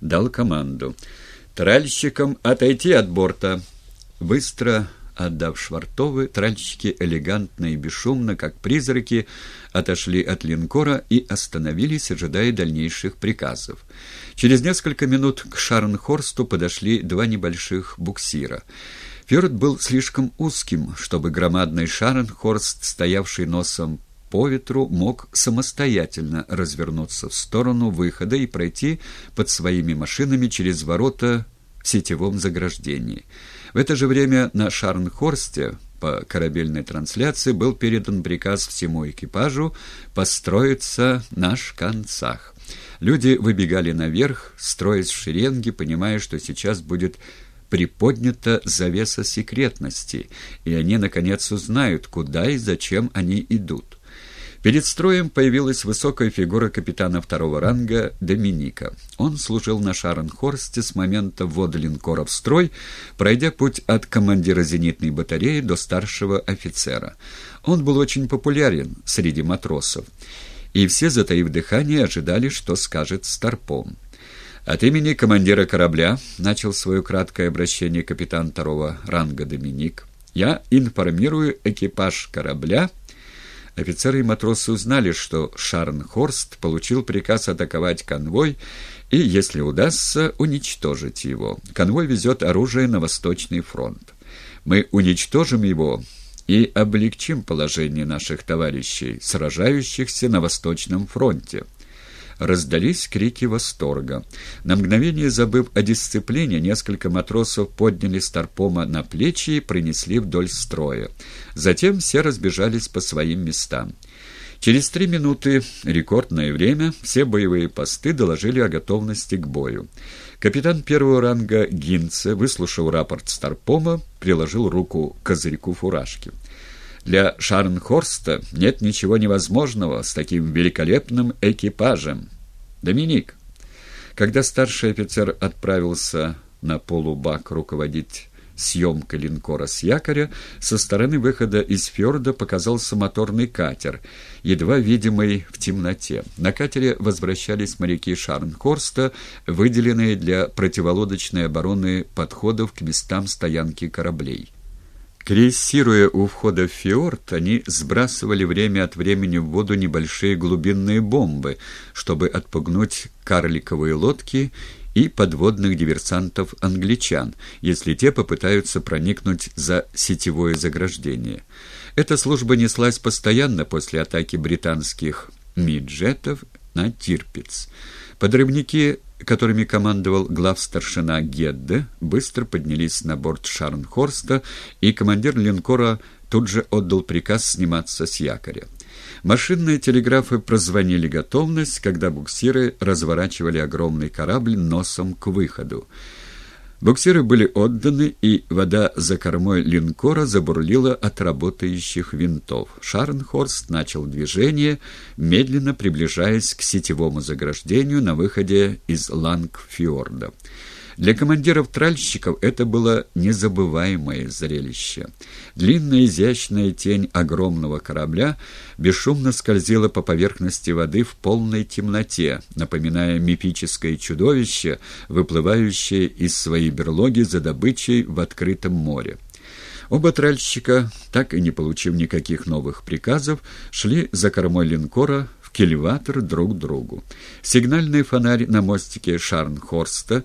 дал команду. «Тральщикам отойти от борта!» Быстро отдав швартовы, тральщики элегантно и бесшумно, как призраки, отошли от линкора и остановились, ожидая дальнейших приказов. Через несколько минут к Шарнхорсту подошли два небольших буксира. Фьорд был слишком узким, чтобы громадный Шарнхорст, стоявший носом по ветру, мог самостоятельно развернуться в сторону выхода и пройти под своими машинами через ворота в сетевом заграждении. В это же время на Шарнхорсте по корабельной трансляции был передан приказ всему экипажу построиться на шканцах. Люди выбегали наверх, строясь в шеренги, понимая, что сейчас будет приподнята завеса секретности, и они, наконец, узнают, куда и зачем они идут. Перед строем появилась высокая фигура капитана второго ранга Доминика. Он служил на Шаренхорсте с момента ввода линкора в строй, пройдя путь от командира зенитной батареи до старшего офицера. Он был очень популярен среди матросов, и все, затаив дыхание, ожидали, что скажет Старпом. От имени командира корабля начал свое краткое обращение капитан второго ранга Доминик. «Я информирую экипаж корабля...» Офицеры и матросы узнали, что Шарнхорст получил приказ атаковать конвой и, если удастся, уничтожить его. Конвой везет оружие на Восточный фронт. Мы уничтожим его и облегчим положение наших товарищей, сражающихся на Восточном фронте. Раздались крики восторга. На мгновение забыв о дисциплине, несколько матросов подняли Старпома на плечи и принесли вдоль строя. Затем все разбежались по своим местам. Через три минуты, рекордное время, все боевые посты доложили о готовности к бою. Капитан первого ранга Гинце, выслушав рапорт Старпома, приложил руку к козырьку фуражки. Для Шарнхорста нет ничего невозможного с таким великолепным экипажем. Доминик, когда старший офицер отправился на полубак руководить съемкой линкора с якоря, со стороны выхода из фьорда показался моторный катер, едва видимый в темноте. На катере возвращались моряки Шарнхорста, выделенные для противолодочной обороны подходов к местам стоянки кораблей. Крейсируя у входа в фьорд, они сбрасывали время от времени в воду небольшие глубинные бомбы, чтобы отпугнуть карликовые лодки и подводных диверсантов-англичан, если те попытаются проникнуть за сетевое заграждение. Эта служба неслась постоянно после атаки британских миджетов на Тирпиц. Подрывники которыми командовал главстаршина Гедде, быстро поднялись на борт Шарнхорста, и командир линкора тут же отдал приказ сниматься с якоря. Машинные телеграфы прозвонили готовность, когда буксиры разворачивали огромный корабль носом к выходу. Буксиры были отданы, и вода за кормой линкора забурлила от работающих винтов. Шарнхорст начал движение, медленно приближаясь к сетевому заграждению на выходе из Лангфьорда. Для командиров-тральщиков это было незабываемое зрелище. Длинная изящная тень огромного корабля бесшумно скользила по поверхности воды в полной темноте, напоминая мифическое чудовище, выплывающее из своей берлоги за добычей в открытом море. Оба тральщика, так и не получив никаких новых приказов, шли за кормой линкора кильватор друг другу. Сигнальный фонарь на мостике Шарнхорста